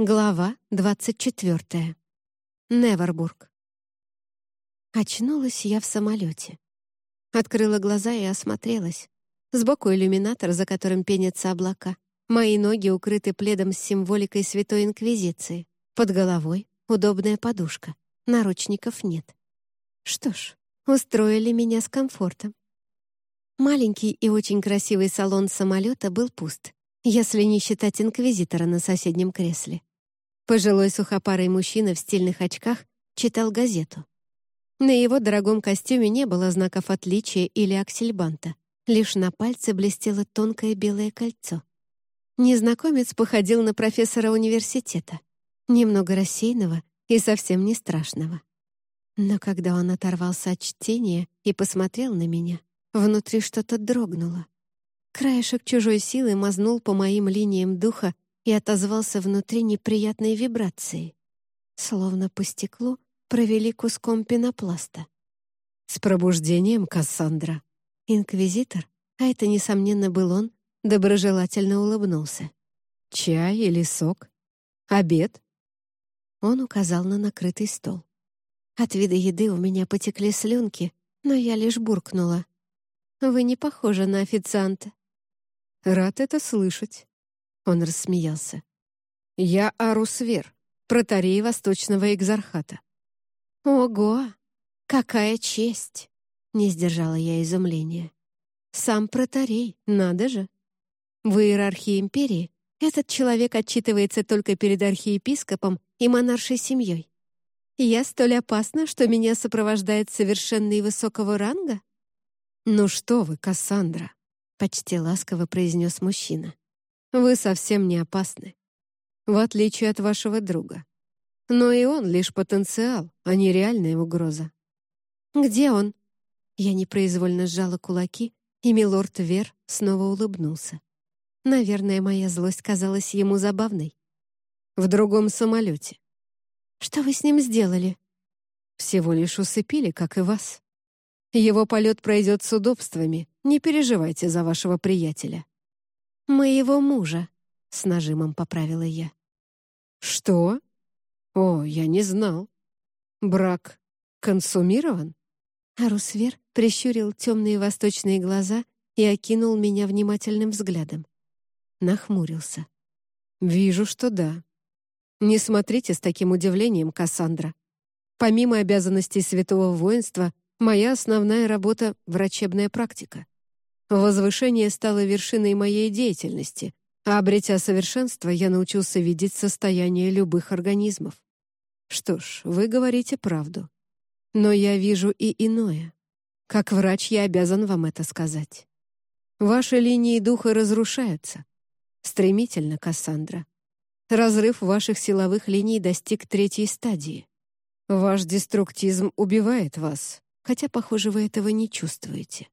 Глава 24. Невербург. Очнулась я в самолете. Открыла глаза и осмотрелась. Сбоку иллюминатор, за которым пенятся облака. Мои ноги укрыты пледом с символикой Святой Инквизиции. Под головой удобная подушка. Наручников нет. Что ж, устроили меня с комфортом. Маленький и очень красивый салон самолета был пуст, если не считать инквизитора на соседнем кресле. Пожилой сухопарый мужчина в стильных очках читал газету. На его дорогом костюме не было знаков отличия или аксельбанта. Лишь на пальце блестело тонкое белое кольцо. Незнакомец походил на профессора университета, немного рассеянного и совсем не страшного. Но когда он оторвался от чтения и посмотрел на меня, внутри что-то дрогнуло. Краешек чужой силы мазнул по моим линиям духа и отозвался внутри неприятной вибрацией. Словно по стеклу провели куском пенопласта. «С пробуждением, Кассандра!» Инквизитор, а это, несомненно, был он, доброжелательно улыбнулся. «Чай или сок? Обед?» Он указал на накрытый стол. От вида еды у меня потекли слюнки, но я лишь буркнула. «Вы не похожи на официанта». «Рад это слышать», он рассмеялся. «Я Арусвер, протарей Восточного Экзархата». «Ого! Какая честь!» — не сдержала я изумления. «Сам протарей, надо же!» В иерархии империи этот человек отчитывается только перед архиепископом и монаршей семьей. Я столь опасна, что меня сопровождает совершенный высокого ранга? «Ну что вы, Кассандра!» — почти ласково произнес мужчина. Вы совсем не опасны. В отличие от вашего друга. Но и он лишь потенциал, а не реальная угроза. «Где он?» Я непроизвольно сжала кулаки, и милорд Вер снова улыбнулся. Наверное, моя злость казалась ему забавной. «В другом самолете». «Что вы с ним сделали?» «Всего лишь усыпили, как и вас. Его полет пройдет с удобствами, не переживайте за вашего приятеля». «Моего мужа», — с нажимом поправила я. «Что? О, я не знал. Брак консумирован?» Арусвер прищурил темные восточные глаза и окинул меня внимательным взглядом. Нахмурился. «Вижу, что да. Не смотрите с таким удивлением, Кассандра. Помимо обязанностей святого воинства, моя основная работа — врачебная практика. Возвышение стало вершиной моей деятельности, а обретя совершенство, я научился видеть состояние любых организмов. Что ж, вы говорите правду. Но я вижу и иное. Как врач я обязан вам это сказать. Ваши линии духа разрушаются. Стремительно, Кассандра. Разрыв ваших силовых линий достиг третьей стадии. Ваш деструктизм убивает вас, хотя, похоже, вы этого не чувствуете.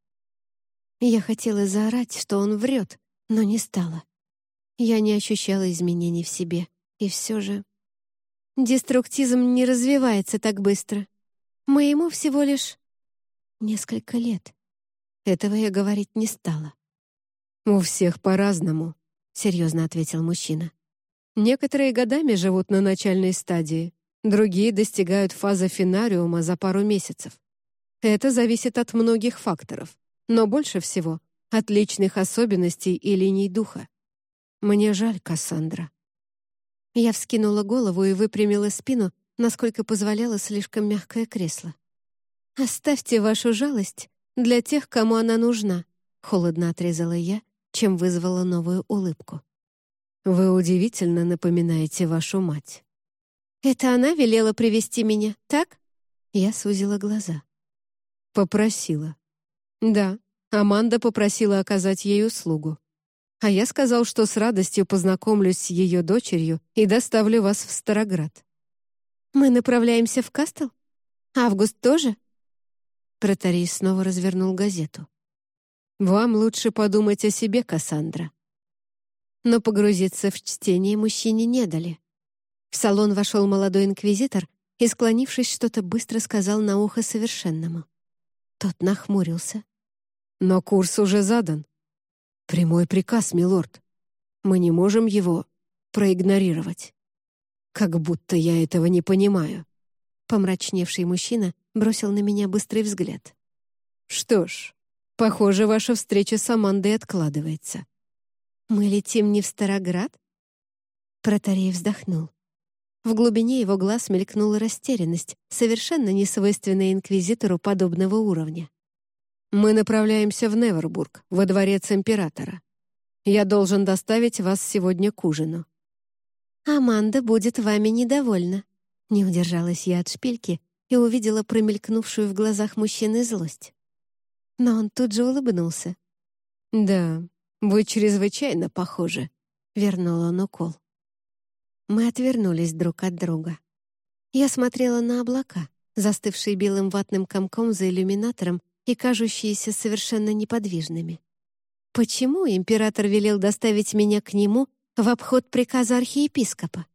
Я хотела заорать, что он врет, но не стала. Я не ощущала изменений в себе, и все же... Деструктизм не развивается так быстро. Моему всего лишь несколько лет. Этого я говорить не стала. «У всех по-разному», — серьезно ответил мужчина. «Некоторые годами живут на начальной стадии, другие достигают фазы финариума за пару месяцев. Это зависит от многих факторов, но больше всего — от личных особенностей и линий духа. Мне жаль, Кассандра. Я вскинула голову и выпрямила спину, насколько позволяло слишком мягкое кресло. «Оставьте вашу жалость для тех, кому она нужна», — холодно отрезала я, чем вызвала новую улыбку. «Вы удивительно напоминаете вашу мать». «Это она велела привести меня, так?» Я сузила глаза. «Попросила», да, Аманда попросила оказать ей услугу. А я сказал, что с радостью познакомлюсь с ее дочерью и доставлю вас в Староград. Мы направляемся в Кастел? Август тоже? Протарей снова развернул газету. Вам лучше подумать о себе, Кассандра. Но погрузиться в чтение мужчине не дали. В салон вошел молодой инквизитор и, склонившись, что-то быстро сказал на ухо совершенному. Тот нахмурился. «Но курс уже задан. Прямой приказ, милорд. Мы не можем его проигнорировать». Как будто я этого не понимаю. Помрачневший мужчина бросил на меня быстрый взгляд. Что ж, похоже, ваша встреча с Амандой откладывается. Мы летим не в Староград? Протарей вздохнул. В глубине его глаз мелькнула растерянность, совершенно несвойственная инквизитору подобного уровня. «Мы направляемся в Невербург, во дворец императора. Я должен доставить вас сегодня к ужину». «Аманда будет вами недовольна». Не удержалась я от шпильки и увидела промелькнувшую в глазах мужчины злость. Но он тут же улыбнулся. «Да, вы чрезвычайно похожи», — вернул он укол. Мы отвернулись друг от друга. Я смотрела на облака, застывшие белым ватным комком за иллюминатором и кажущиеся совершенно неподвижными. Почему император велел доставить меня к нему в обход приказа архиепископа?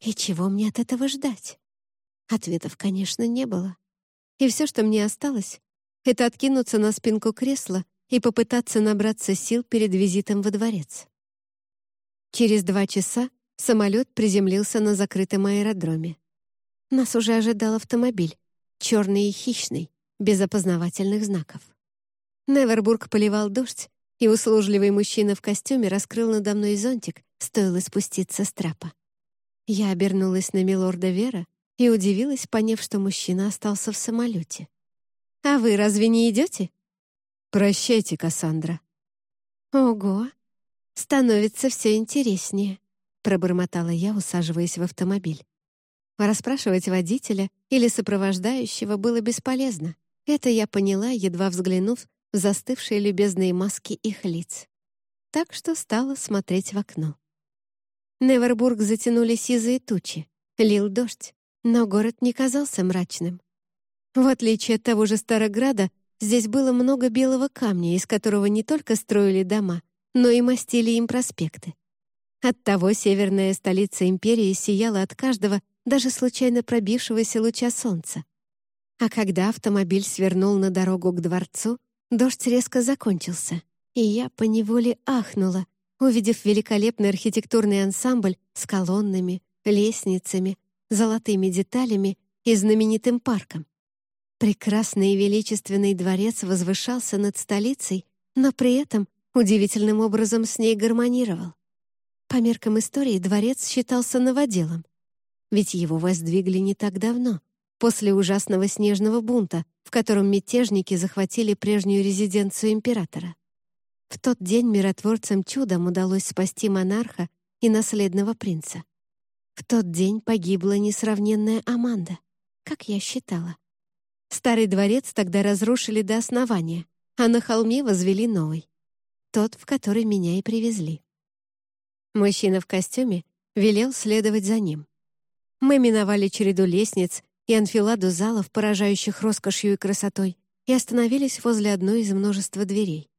И чего мне от этого ждать? Ответов, конечно, не было. И все, что мне осталось, это откинуться на спинку кресла и попытаться набраться сил перед визитом во дворец. Через два часа Самолет приземлился на закрытом аэродроме. Нас уже ожидал автомобиль, черный и хищный, без опознавательных знаков. Невербург поливал дождь, и услужливый мужчина в костюме раскрыл надо мной зонтик, стоило спуститься с трапа. Я обернулась на милорда Вера и удивилась, поняв, что мужчина остался в самолете. «А вы разве не идете?» «Прощайте, Кассандра». «Ого! Становится все интереснее» пробормотала я, усаживаясь в автомобиль. Расспрашивать водителя или сопровождающего было бесполезно. Это я поняла, едва взглянув в застывшие любезные маски их лиц. Так что стала смотреть в окно. Невербург затянули сизые тучи, лил дождь, но город не казался мрачным. В отличие от того же Старограда, здесь было много белого камня, из которого не только строили дома, но и мастили им проспекты. Оттого северная столица империи сияла от каждого, даже случайно пробившегося луча солнца. А когда автомобиль свернул на дорогу к дворцу, дождь резко закончился, и я поневоле ахнула, увидев великолепный архитектурный ансамбль с колоннами, лестницами, золотыми деталями и знаменитым парком. Прекрасный и величественный дворец возвышался над столицей, но при этом удивительным образом с ней гармонировал. По меркам истории дворец считался новоделом. Ведь его воздвигли не так давно, после ужасного снежного бунта, в котором мятежники захватили прежнюю резиденцию императора. В тот день миротворцам чудом удалось спасти монарха и наследного принца. В тот день погибла несравненная Аманда, как я считала. Старый дворец тогда разрушили до основания, а на холме возвели новый. Тот, в который меня и привезли. Мужчина в костюме велел следовать за ним. Мы миновали череду лестниц и анфиладу залов, поражающих роскошью и красотой, и остановились возле одной из множества дверей.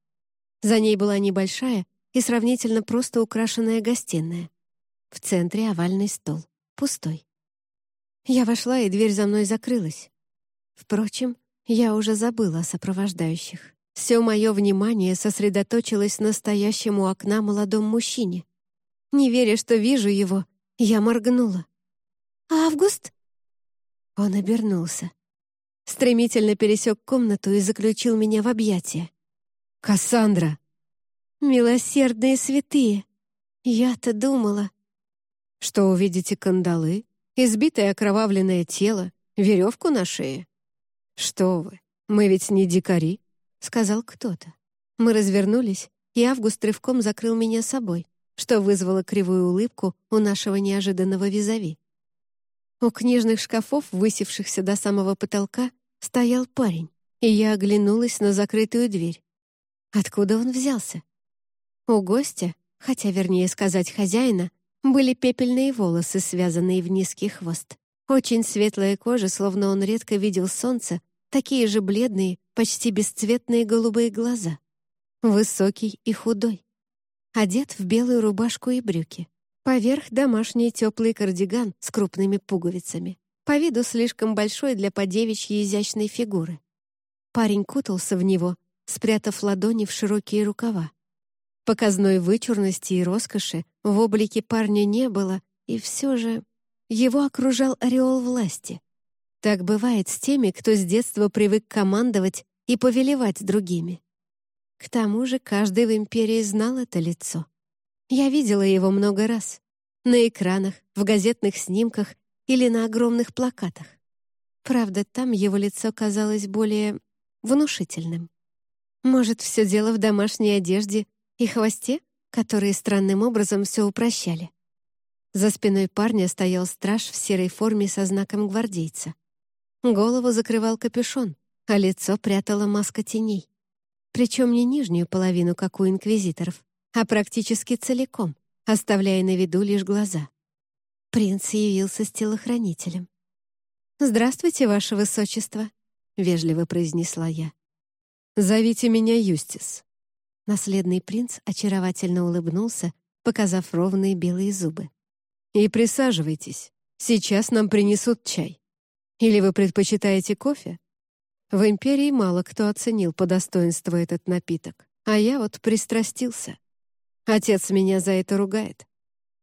За ней была небольшая и сравнительно просто украшенная гостиная. В центре овальный стол, пустой. Я вошла, и дверь за мной закрылась. Впрочем, я уже забыла о сопровождающих. Все мое внимание сосредоточилось на стоящем у окна молодом мужчине. Не веря, что вижу его, я моргнула. «Август?» Он обернулся. Стремительно пересек комнату и заключил меня в объятия. «Кассандра!» «Милосердные святые!» Я-то думала. «Что увидите кандалы, избитое окровавленное тело, веревку на шее?» «Что вы, мы ведь не дикари», — сказал кто-то. Мы развернулись, и Август рывком закрыл меня собой что вызвало кривую улыбку у нашего неожиданного визави. У книжных шкафов, высевшихся до самого потолка, стоял парень, и я оглянулась на закрытую дверь. Откуда он взялся? У гостя, хотя, вернее сказать, хозяина, были пепельные волосы, связанные в низкий хвост. Очень светлая кожа, словно он редко видел солнце, такие же бледные, почти бесцветные голубые глаза. Высокий и худой одет в белую рубашку и брюки. Поверх домашний теплый кардиган с крупными пуговицами. По виду слишком большой для подевичьей изящной фигуры. Парень кутался в него, спрятав ладони в широкие рукава. Показной вычурности и роскоши в облике парня не было, и все же его окружал ореол власти. Так бывает с теми, кто с детства привык командовать и повелевать другими. К тому же каждый в империи знал это лицо. Я видела его много раз. На экранах, в газетных снимках или на огромных плакатах. Правда, там его лицо казалось более внушительным. Может, все дело в домашней одежде и хвосте, которые странным образом все упрощали. За спиной парня стоял страж в серой форме со знаком гвардейца. Голову закрывал капюшон, а лицо прятала маска теней. Причем не нижнюю половину, как у инквизиторов, а практически целиком, оставляя на виду лишь глаза. Принц явился с телохранителем. «Здравствуйте, ваше высочество», — вежливо произнесла я. «Зовите меня Юстис». Наследный принц очаровательно улыбнулся, показав ровные белые зубы. «И присаживайтесь. Сейчас нам принесут чай. Или вы предпочитаете кофе? В империи мало кто оценил по достоинству этот напиток, а я вот пристрастился. Отец меня за это ругает.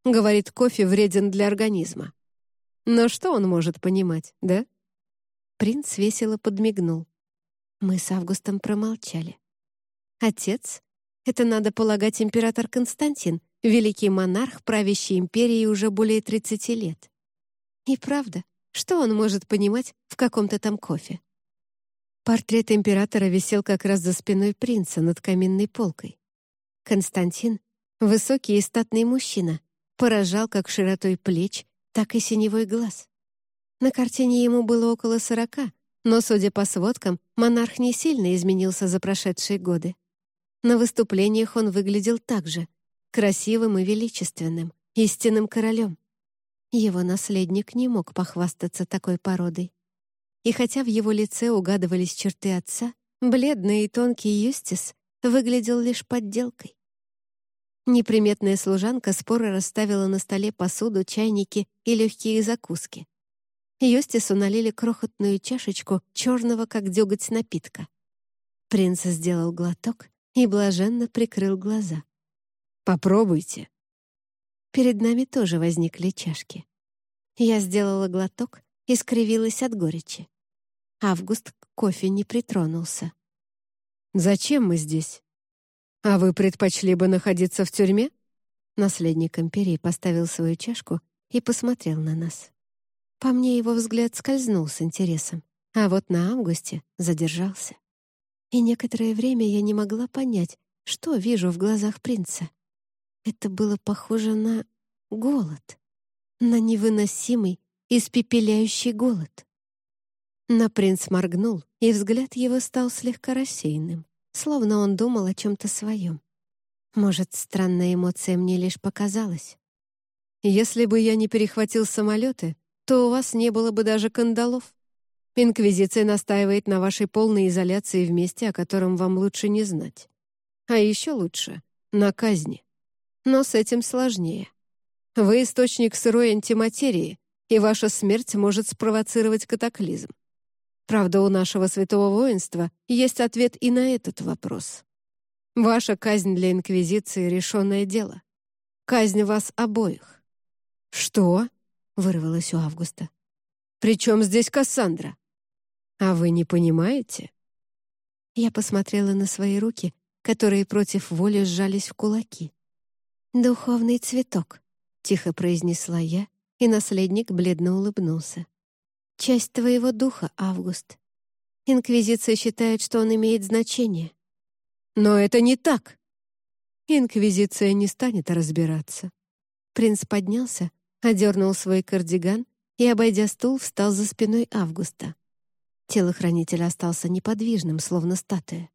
Говорит, кофе вреден для организма. Но что он может понимать, да?» Принц весело подмигнул. Мы с Августом промолчали. Отец — это, надо полагать, император Константин, великий монарх, правящий империей уже более 30 лет. И правда, что он может понимать в каком-то там кофе? Портрет императора висел как раз за спиной принца над каминной полкой. Константин, высокий и статный мужчина, поражал как широтой плеч, так и синевой глаз. На картине ему было около сорока, но, судя по сводкам, монарх не сильно изменился за прошедшие годы. На выступлениях он выглядел так же, красивым и величественным, истинным королем. Его наследник не мог похвастаться такой породой. И хотя в его лице угадывались черты отца, бледный и тонкий Юстис выглядел лишь подделкой. Неприметная служанка споро расставила на столе посуду, чайники и легкие закуски. Юстису налили крохотную чашечку черного, как деготь напитка. Принц сделал глоток и блаженно прикрыл глаза. «Попробуйте». Перед нами тоже возникли чашки. Я сделала глоток и скривилась от горечи. Август к кофе не притронулся. «Зачем мы здесь? А вы предпочли бы находиться в тюрьме?» Наследник империи поставил свою чашку и посмотрел на нас. По мне его взгляд скользнул с интересом, а вот на Августе задержался. И некоторое время я не могла понять, что вижу в глазах принца. Это было похоже на голод, на невыносимый, испепеляющий голод. Но принц моргнул, и взгляд его стал слегка рассеянным, словно он думал о чем-то своем. Может, странная эмоция мне лишь показалась. «Если бы я не перехватил самолеты, то у вас не было бы даже кандалов. Инквизиция настаивает на вашей полной изоляции в месте, о котором вам лучше не знать. А еще лучше — на казни. Но с этим сложнее. Вы источник сырой антиматерии, и ваша смерть может спровоцировать катаклизм. Правда, у нашего святого воинства есть ответ и на этот вопрос. Ваша казнь для Инквизиции — решенное дело. Казнь вас обоих. Что? вырвалось у Августа. «Причем здесь Кассандра? А вы не понимаете?» Я посмотрела на свои руки, которые против воли сжались в кулаки. «Духовный цветок», — тихо произнесла я, и наследник бледно улыбнулся. «Часть твоего духа, Август. Инквизиция считает, что он имеет значение». «Но это не так!» Инквизиция не станет разбираться. Принц поднялся, одернул свой кардиган и, обойдя стул, встал за спиной Августа. Телохранитель остался неподвижным, словно статуя.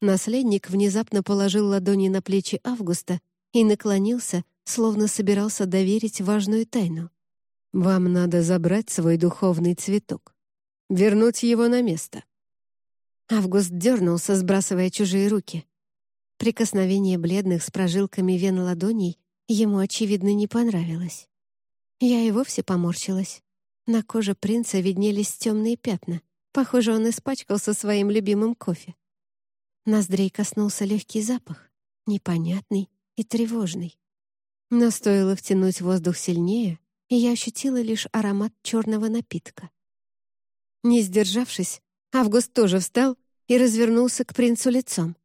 Наследник внезапно положил ладони на плечи Августа и наклонился, словно собирался доверить важную тайну. «Вам надо забрать свой духовный цветок, вернуть его на место». Август дернулся, сбрасывая чужие руки. Прикосновение бледных с прожилками вен ладоней ему, очевидно, не понравилось. Я и вовсе поморщилась. На коже принца виднелись темные пятна. Похоже, он испачкался своим любимым кофе. Ноздрей коснулся легкий запах, непонятный и тревожный. Но стоило втянуть воздух сильнее, и я ощутила лишь аромат черного напитка. Не сдержавшись, Август тоже встал и развернулся к принцу лицом.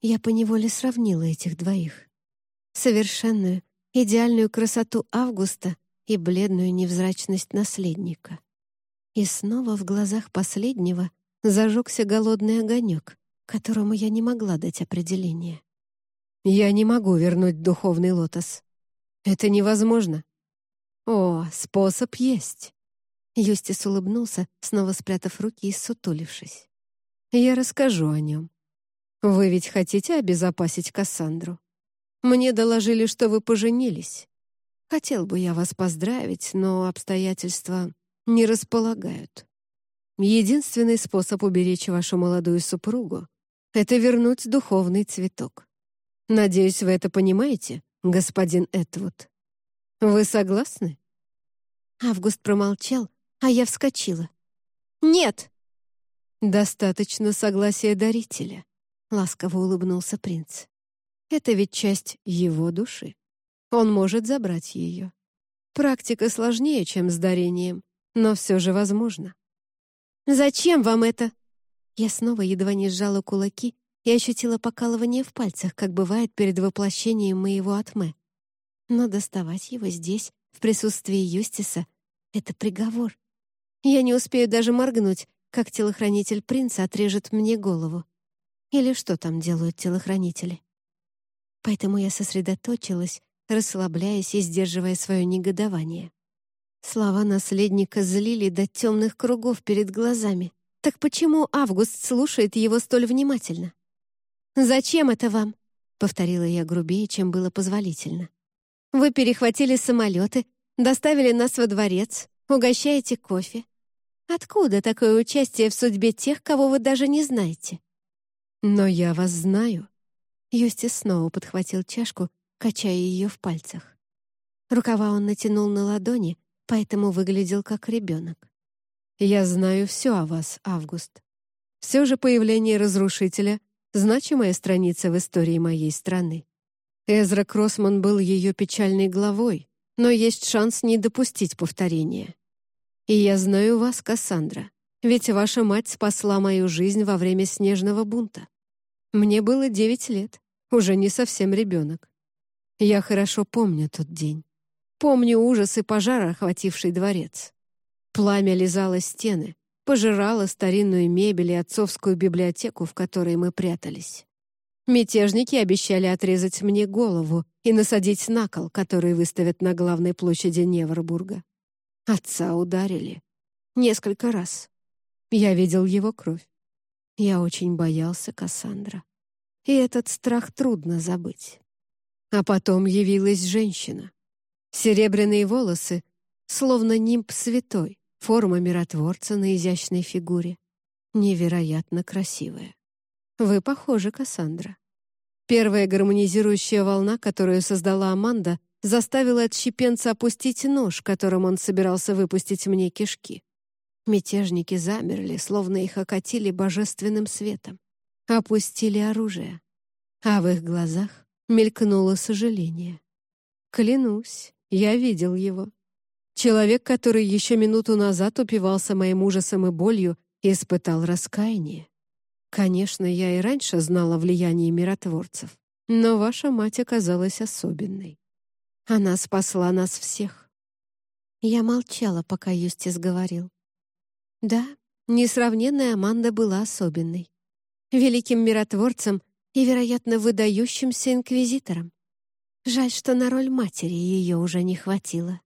Я поневоле сравнила этих двоих. Совершенную, идеальную красоту Августа и бледную невзрачность наследника. И снова в глазах последнего зажегся голодный огонек, которому я не могла дать определение. «Я не могу вернуть духовный лотос. Это невозможно». «О, способ есть». Юстис улыбнулся, снова спрятав руки и сутулившись. «Я расскажу о нем. Вы ведь хотите обезопасить Кассандру? Мне доложили, что вы поженились. Хотел бы я вас поздравить, но обстоятельства не располагают. Единственный способ уберечь вашу молодую супругу — это вернуть духовный цветок. Надеюсь, вы это понимаете, господин Этвуд. Вы согласны?» Август промолчал, а я вскочила. «Нет!» «Достаточно согласия дарителя», — ласково улыбнулся принц. «Это ведь часть его души. Он может забрать ее. Практика сложнее, чем с дарением, но все же возможно. «Зачем вам это?» Я снова едва не сжала кулаки и ощутила покалывание в пальцах, как бывает перед воплощением моего атме. Но доставать его здесь, в присутствии Юстиса, — это приговор. Я не успею даже моргнуть, как телохранитель принца отрежет мне голову. Или что там делают телохранители? Поэтому я сосредоточилась расслабляясь и сдерживая свое негодование. Слова наследника злили до темных кругов перед глазами. Так почему Август слушает его столь внимательно? «Зачем это вам?» — повторила я грубее, чем было позволительно. «Вы перехватили самолеты, доставили нас во дворец, угощаете кофе. Откуда такое участие в судьбе тех, кого вы даже не знаете?» «Но я вас знаю». Юстис снова подхватил чашку качая ее в пальцах. Рукава он натянул на ладони, поэтому выглядел как ребенок. «Я знаю все о вас, Август. Все же появление Разрушителя — значимая страница в истории моей страны. Эзра Кроссман был ее печальной главой, но есть шанс не допустить повторения. И я знаю вас, Кассандра, ведь ваша мать спасла мою жизнь во время снежного бунта. Мне было девять лет, уже не совсем ребенок. Я хорошо помню тот день. Помню ужасы пожара, охвативший дворец. Пламя лизало стены, пожирало старинную мебель и отцовскую библиотеку, в которой мы прятались. Мятежники обещали отрезать мне голову и насадить на кол, который выставят на главной площади Неврбурга. Отца ударили. Несколько раз. Я видел его кровь. Я очень боялся Кассандра. И этот страх трудно забыть. А потом явилась женщина. Серебряные волосы, словно нимб святой, форма миротворца на изящной фигуре. Невероятно красивая. Вы похожи, Кассандра. Первая гармонизирующая волна, которую создала Аманда, заставила отщепенца опустить нож, которым он собирался выпустить мне кишки. Мятежники замерли, словно их окатили божественным светом. Опустили оружие. А в их глазах Мелькнуло сожаление. Клянусь, я видел его. Человек, который еще минуту назад упивался моим ужасом и болью, испытал раскаяние. Конечно, я и раньше знала влияние миротворцев, но ваша мать оказалась особенной. Она спасла нас всех. Я молчала, пока Юстис говорил. Да, несравненная Аманда была особенной. Великим миротворцем и, вероятно, выдающимся инквизитором. Жаль, что на роль матери ее уже не хватило.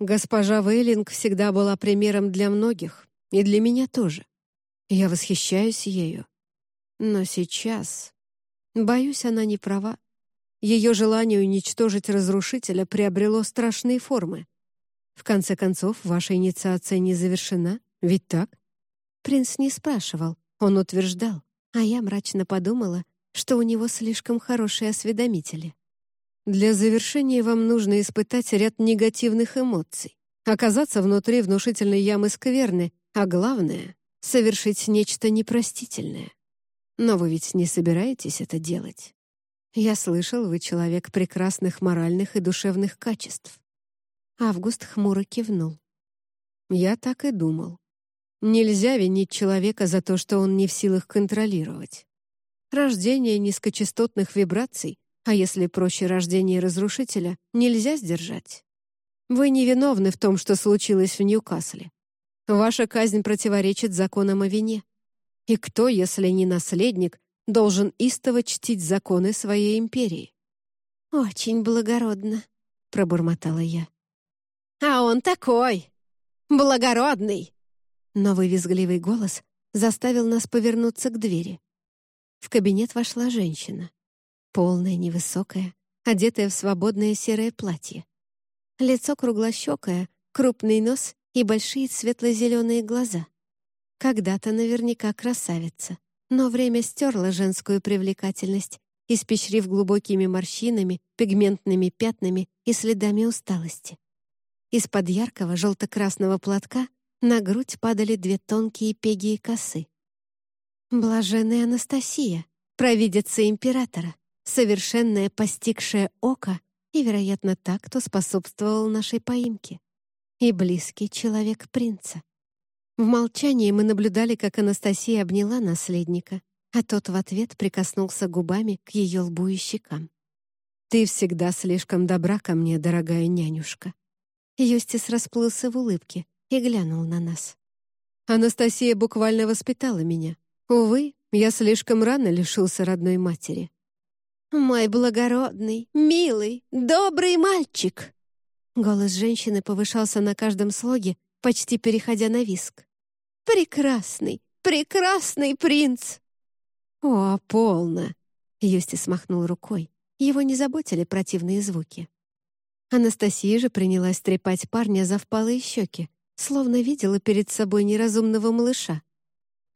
Госпожа Вейлинг всегда была примером для многих, и для меня тоже. Я восхищаюсь ею. Но сейчас... Боюсь, она не права. Ее желание уничтожить разрушителя приобрело страшные формы. В конце концов, ваша инициация не завершена, ведь так? Принц не спрашивал, он утверждал, а я мрачно подумала, что у него слишком хорошие осведомители. Для завершения вам нужно испытать ряд негативных эмоций, оказаться внутри внушительной ямы скверны, а главное — совершить нечто непростительное. Но вы ведь не собираетесь это делать. Я слышал, вы человек прекрасных моральных и душевных качеств. Август хмуро кивнул. Я так и думал. Нельзя винить человека за то, что он не в силах контролировать. Рождение низкочастотных вибраций, а если проще рождение разрушителя, нельзя сдержать. Вы невиновны в том, что случилось в Ньюкасле. Ваша казнь противоречит законам о вине. И кто, если не наследник, должен истово чтить законы своей империи? «Очень благородно», — пробормотала я. «А он такой! Благородный!» Новый визгливый голос заставил нас повернуться к двери. В кабинет вошла женщина. Полная, невысокая, одетая в свободное серое платье. Лицо круглощекое, крупный нос и большие светло-зеленые глаза. Когда-то наверняка красавица, но время стерло женскую привлекательность, испещрив глубокими морщинами, пигментными пятнами и следами усталости. Из-под яркого желто-красного платка на грудь падали две тонкие пеги и косы. Блаженная Анастасия, провидица императора, совершенное постигшее око и, вероятно, так, кто способствовал нашей поимке и близкий человек принца. В молчании мы наблюдали, как Анастасия обняла наследника, а тот в ответ прикоснулся губами к ее лбу и щекам. «Ты всегда слишком добра ко мне, дорогая нянюшка». Юстис расплылся в улыбке и глянул на нас. «Анастасия буквально воспитала меня. Увы, я слишком рано лишился родной матери». «Мой благородный, милый, добрый мальчик!» Голос женщины повышался на каждом слоге, почти переходя на виск. «Прекрасный, прекрасный принц!» «О, полно!» — Юстис махнул рукой. Его не заботили противные звуки. Анастасия же принялась трепать парня за впалые щеки, словно видела перед собой неразумного малыша.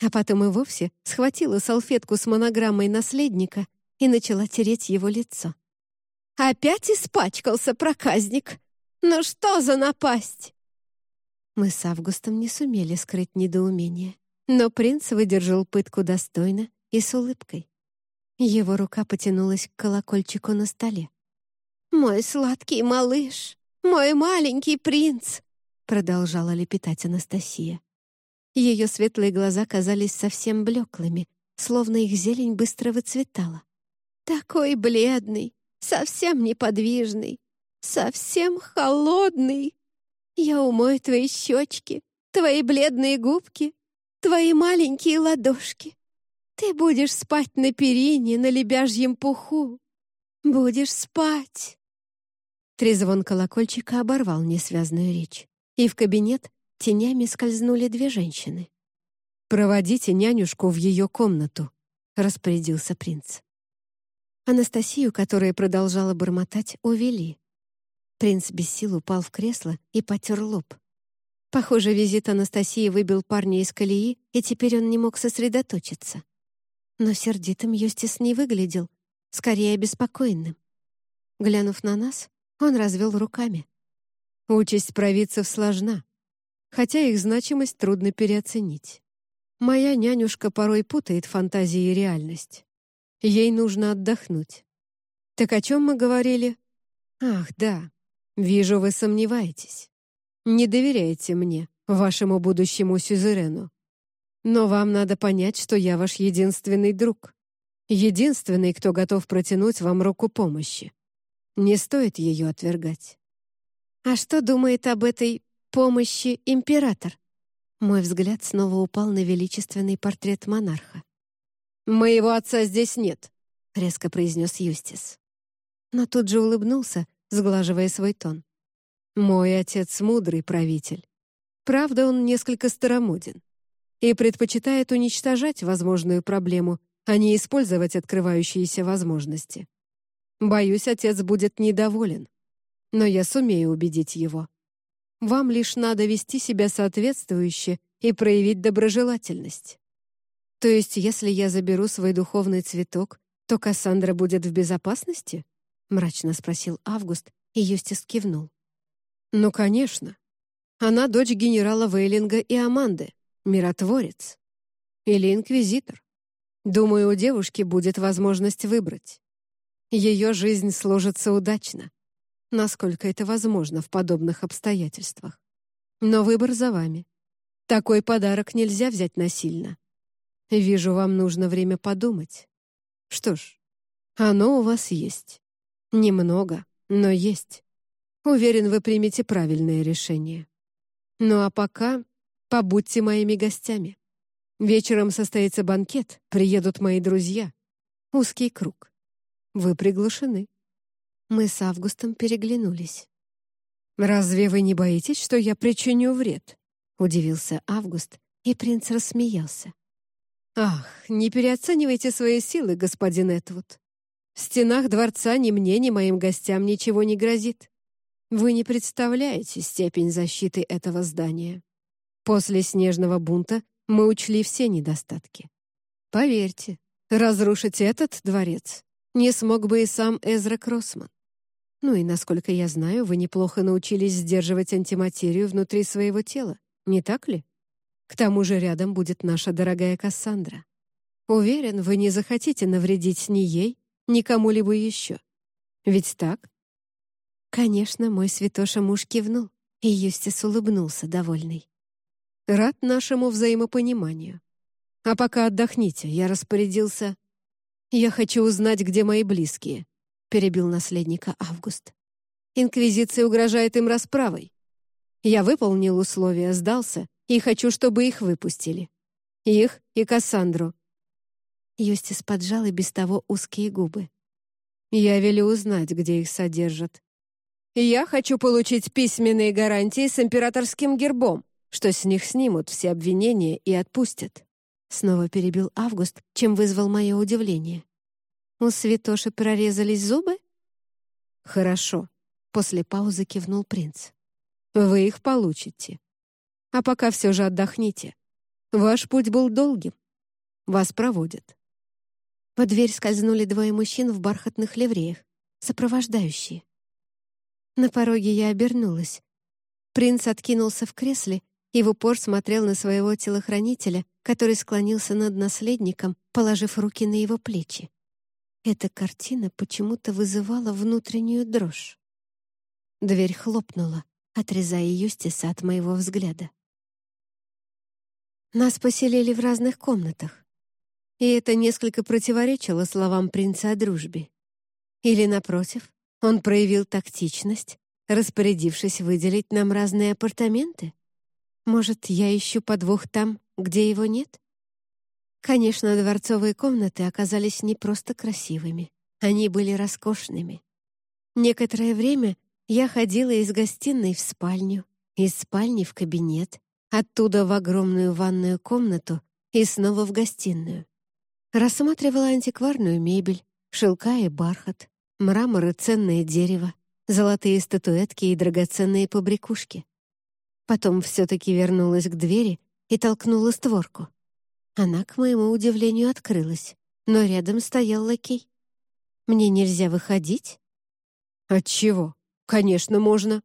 А потом и вовсе схватила салфетку с монограммой наследника и начала тереть его лицо. «Опять испачкался проказник!» Ну что за напасть?» Мы с Августом не сумели скрыть недоумение, но принц выдержал пытку достойно и с улыбкой. Его рука потянулась к колокольчику на столе. «Мой сладкий малыш, мой маленький принц!» продолжала лепетать Анастасия. Ее светлые глаза казались совсем блеклыми, словно их зелень быстро выцветала. «Такой бледный, совсем неподвижный, совсем холодный. Я умою твои щечки, твои бледные губки, твои маленькие ладошки. Ты будешь спать на перине, на лебяжьем пуху. Будешь спать. Трезвон колокольчика оборвал несвязную речь, и в кабинет тенями скользнули две женщины. «Проводите нянюшку в ее комнату», — распорядился принц. Анастасию, которая продолжала бормотать, увели. Принц без сил упал в кресло и потер лоб. Похоже, визит Анастасии выбил парня из колеи, и теперь он не мог сосредоточиться. Но сердитым Юстис не выглядел, скорее обеспокоенным. Глянув на нас, он развел руками. «Участь провидцев сложна, хотя их значимость трудно переоценить. Моя нянюшка порой путает фантазии и реальность. Ей нужно отдохнуть. Так о чем мы говорили? Ах, да, «Вижу, вы сомневаетесь. Не доверяете мне, вашему будущему сюзерену. Но вам надо понять, что я ваш единственный друг. Единственный, кто готов протянуть вам руку помощи. Не стоит ее отвергать». «А что думает об этой помощи император?» Мой взгляд снова упал на величественный портрет монарха. «Моего отца здесь нет», — резко произнес Юстис. Но тут же улыбнулся, сглаживая свой тон. «Мой отец мудрый правитель. Правда, он несколько старомоден и предпочитает уничтожать возможную проблему, а не использовать открывающиеся возможности. Боюсь, отец будет недоволен, но я сумею убедить его. Вам лишь надо вести себя соответствующе и проявить доброжелательность. То есть, если я заберу свой духовный цветок, то Кассандра будет в безопасности? — мрачно спросил Август, и Юстис кивнул. «Ну, конечно. Она дочь генерала Вейлинга и Аманды, миротворец. Или инквизитор. Думаю, у девушки будет возможность выбрать. Ее жизнь сложится удачно. насколько это возможно в подобных обстоятельствах. Но выбор за вами. Такой подарок нельзя взять насильно. Вижу, вам нужно время подумать. Что ж, оно у вас есть. Немного, но есть. Уверен, вы примете правильное решение. Ну а пока побудьте моими гостями. Вечером состоится банкет, приедут мои друзья. Узкий круг. Вы приглашены. Мы с Августом переглянулись. «Разве вы не боитесь, что я причиню вред?» — удивился Август, и принц рассмеялся. «Ах, не переоценивайте свои силы, господин Этвуд. В стенах дворца ни мне, ни моим гостям ничего не грозит. Вы не представляете степень защиты этого здания. После снежного бунта мы учли все недостатки. Поверьте, разрушить этот дворец не смог бы и сам Эзра Кроссман. Ну и, насколько я знаю, вы неплохо научились сдерживать антиматерию внутри своего тела, не так ли? К тому же рядом будет наша дорогая Кассандра. Уверен, вы не захотите навредить ни ей, ни кому-либо еще. Ведь так? Конечно, мой святоша муж кивнул, и Юстис улыбнулся, довольный. Рад нашему взаимопониманию. А пока отдохните, я распорядился... Я хочу узнать, где мои близкие, перебил наследника Август. Инквизиция угрожает им расправой. Я выполнил условия, сдался, и хочу, чтобы их выпустили. Их и Кассандру. Юстис поджал и без того узкие губы. Я велю узнать, где их содержат. Я хочу получить письменные гарантии с императорским гербом, что с них снимут все обвинения и отпустят». Снова перебил Август, чем вызвал мое удивление. «У святоши прорезались зубы?» «Хорошо», — после паузы кивнул принц. «Вы их получите. А пока все же отдохните. Ваш путь был долгим. Вас проводят». Во дверь скользнули двое мужчин в бархатных ливреях, сопровождающие. На пороге я обернулась. Принц откинулся в кресле и в упор смотрел на своего телохранителя, который склонился над наследником, положив руки на его плечи. Эта картина почему-то вызывала внутреннюю дрожь. Дверь хлопнула, отрезая Юстиса от моего взгляда. Нас поселили в разных комнатах, и это несколько противоречило словам принца о дружбе. Или, напротив, он проявил тактичность, распорядившись выделить нам разные апартаменты? Может, я ищу подвох там, где его нет? Конечно, дворцовые комнаты оказались не просто красивыми. Они были роскошными. Некоторое время я ходила из гостиной в спальню, из спальни в кабинет, оттуда в огромную ванную комнату и снова в гостиную. Рассматривала антикварную мебель, шелка и бархат, мрамор и ценное дерево, золотые статуэтки и драгоценные побрякушки. Потом все-таки вернулась к двери и толкнула створку. Она, к моему удивлению, открылась, но рядом стоял лакей. «Мне нельзя выходить?» «Отчего? Конечно, можно.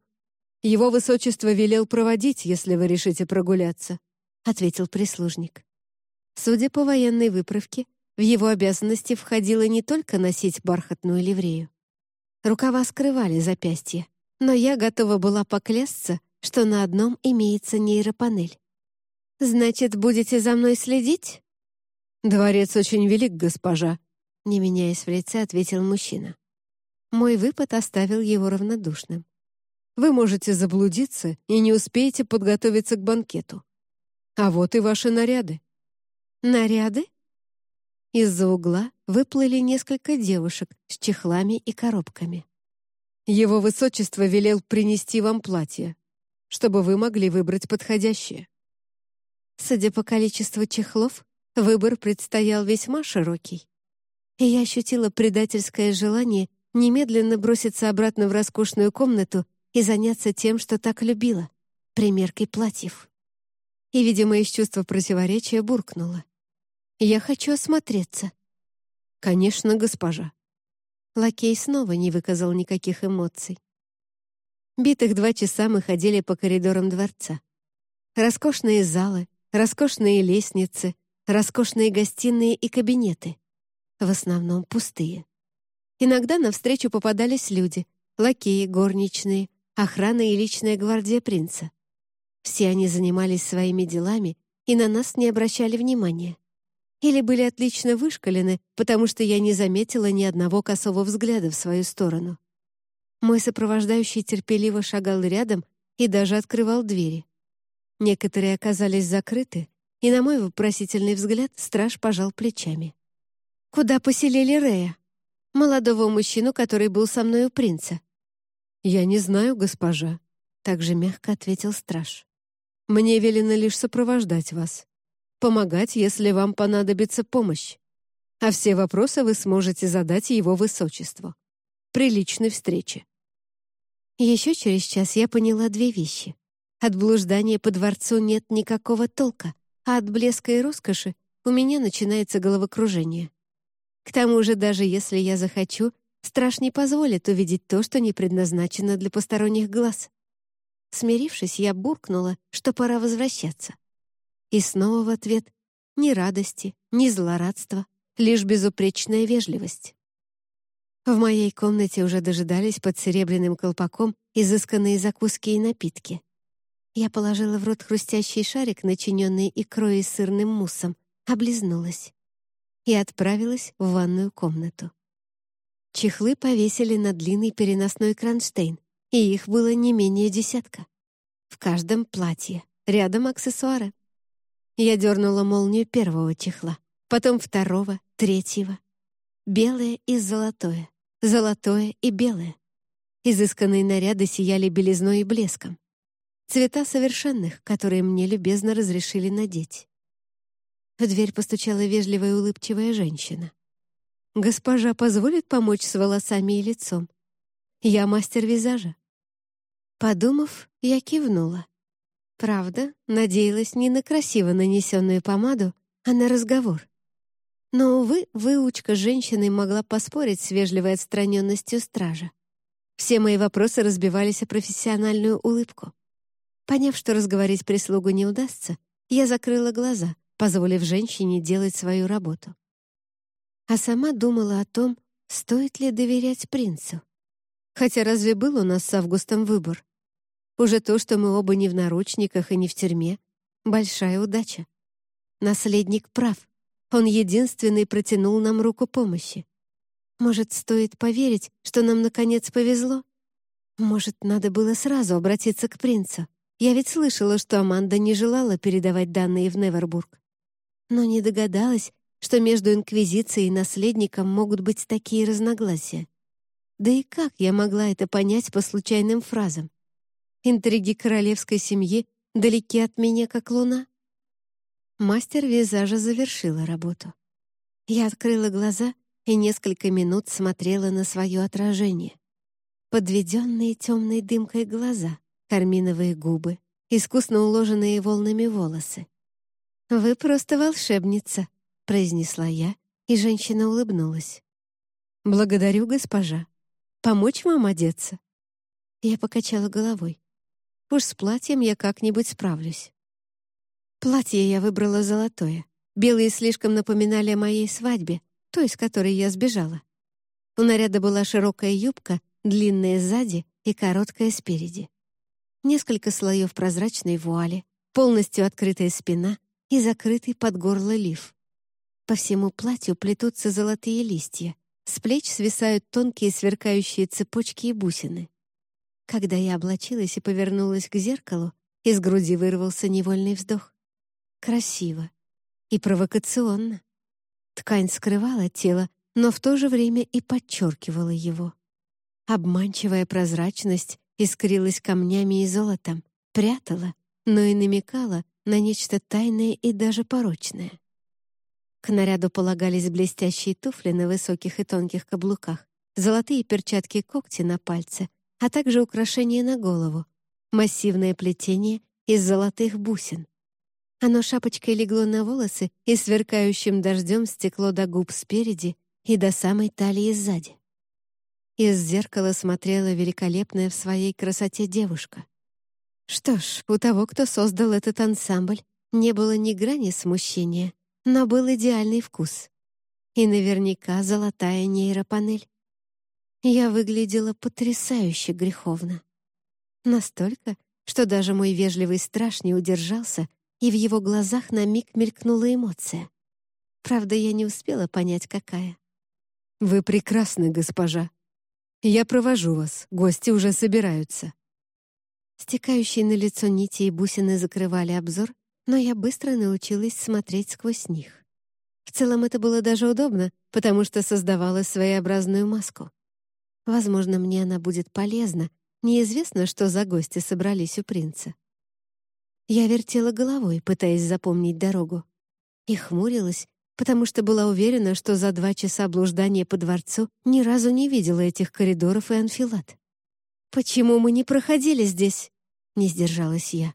Его высочество велел проводить, если вы решите прогуляться», — ответил прислужник. Судя по военной выправке, в его обязанности входило не только носить бархатную ливрею. Рукава скрывали запястья, но я готова была поклясться, что на одном имеется нейропанель. «Значит, будете за мной следить?» «Дворец очень велик, госпожа», — не меняясь в лице, ответил мужчина. Мой выпад оставил его равнодушным. «Вы можете заблудиться и не успеете подготовиться к банкету. А вот и ваши наряды». «Наряды?» Из-за угла выплыли несколько девушек с чехлами и коробками. «Его высочество велел принести вам платье, чтобы вы могли выбрать подходящее». Судя по количеству чехлов, выбор предстоял весьма широкий. И я ощутила предательское желание немедленно броситься обратно в роскошную комнату и заняться тем, что так любила — примеркой платьев. И, видимо, из чувства противоречия буркнула. Я хочу осмотреться». «Конечно, госпожа». Лакей снова не выказал никаких эмоций. Битых два часа мы ходили по коридорам дворца. Роскошные залы, роскошные лестницы, роскошные гостиные и кабинеты. В основном пустые. Иногда навстречу попадались люди, лакеи, горничные, охрана и личная гвардия принца. Все они занимались своими делами и на нас не обращали внимания. Или были отлично вышкалены, потому что я не заметила ни одного косого взгляда в свою сторону. Мой сопровождающий терпеливо шагал рядом и даже открывал двери. Некоторые оказались закрыты, и на мой вопросительный взгляд страж пожал плечами. «Куда поселили Рея?» «Молодого мужчину, который был со мной у принца». «Я не знаю, госпожа», — также мягко ответил страж. «Мне велено лишь сопровождать вас, помогать, если вам понадобится помощь. А все вопросы вы сможете задать его высочеству. При личной встрече». Еще через час я поняла две вещи. От блуждания по дворцу нет никакого толка, а от блеска и роскоши у меня начинается головокружение. К тому же, даже если я захочу, страж не позволит увидеть то, что не предназначено для посторонних глаз. Смирившись, я буркнула, что пора возвращаться. И снова в ответ ни радости, ни злорадства, лишь безупречная вежливость. В моей комнате уже дожидались под серебряным колпаком изысканные закуски и напитки. Я положила в рот хрустящий шарик, начиненный икрой и сырным муссом, облизнулась и отправилась в ванную комнату. Чехлы повесили на длинный переносной кронштейн, и их было не менее десятка. В каждом платье, рядом аксессуары. Я дернула молнию первого чехла, потом второго, третьего. Белое и золотое золотое и белое. Изысканные наряды сияли белизной и блеском. Цвета совершенных, которые мне любезно разрешили надеть. В дверь постучала вежливая улыбчивая женщина. «Госпожа позволит помочь с волосами и лицом? Я мастер визажа». Подумав, я кивнула. Правда, надеялась не на красиво нанесенную помаду, а на разговор. Но, увы, выучка женщины могла поспорить с вежливой отстраненностью стража. Все мои вопросы разбивались о профессиональную улыбку. Поняв, что разговорить прислугу не удастся, я закрыла глаза, позволив женщине делать свою работу. А сама думала о том, стоит ли доверять принцу. Хотя разве был у нас с Августом выбор? Уже то, что мы оба не в наручниках и не в тюрьме — большая удача. Наследник прав — он единственный протянул нам руку помощи. Может, стоит поверить, что нам наконец повезло? Может, надо было сразу обратиться к принцу? Я ведь слышала, что Аманда не желала передавать данные в Невербург. Но не догадалась, что между Инквизицией и наследником могут быть такие разногласия. Да и как я могла это понять по случайным фразам? Интриги королевской семьи далеки от меня, как луна. Мастер визажа завершила работу. Я открыла глаза и несколько минут смотрела на свое отражение. Подведенные темной дымкой глаза, карминовые губы, искусно уложенные волнами волосы. «Вы просто волшебница», — произнесла я, и женщина улыбнулась. «Благодарю, госпожа. Помочь вам одеться?» Я покачала головой. «Уж с платьем я как-нибудь справлюсь». Платье я выбрала золотое. Белые слишком напоминали о моей свадьбе, той, с которой я сбежала. У наряда была широкая юбка, длинная сзади и короткая спереди. Несколько слоев прозрачной вуали, полностью открытая спина и закрытый под горло лиф. По всему платью плетутся золотые листья. С плеч свисают тонкие сверкающие цепочки и бусины. Когда я облачилась и повернулась к зеркалу, из груди вырвался невольный вздох. Красиво и провокационно. Ткань скрывала тело, но в то же время и подчеркивала его. Обманчивая прозрачность искрилась камнями и золотом, прятала, но и намекала на нечто тайное и даже порочное. К наряду полагались блестящие туфли на высоких и тонких каблуках, золотые перчатки-когти на пальце, а также украшения на голову, массивное плетение из золотых бусин. Оно шапочкой легло на волосы и сверкающим дождем стекло до губ спереди и до самой талии сзади. Из зеркала смотрела великолепная в своей красоте девушка. Что ж, у того, кто создал этот ансамбль, не было ни грани смущения, но был идеальный вкус. И наверняка золотая нейропанель. Я выглядела потрясающе греховно. Настолько, что даже мой вежливый страж не удержался, и в его глазах на миг мелькнула эмоция. Правда, я не успела понять, какая. «Вы прекрасны, госпожа. Я провожу вас, гости уже собираются». Стекающие на лицо нити и бусины закрывали обзор, но я быстро научилась смотреть сквозь них. В целом это было даже удобно, потому что создавала своеобразную маску. Возможно, мне она будет полезна, неизвестно, что за гости собрались у принца. Я вертела головой, пытаясь запомнить дорогу, и хмурилась, потому что была уверена, что за два часа блуждания по дворцу ни разу не видела этих коридоров и анфилат. «Почему мы не проходили здесь?» — не сдержалась я.